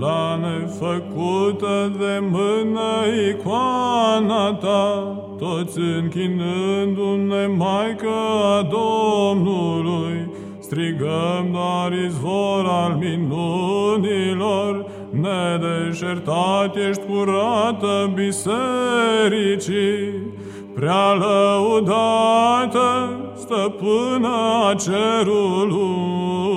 La nefăcută de mână icoana ta, toți închinându-ne, Maică a Domnului, strigăm doar izvor al minunilor, nedeșertat ești curată bisericii, prea lăudată stăpâna cerului.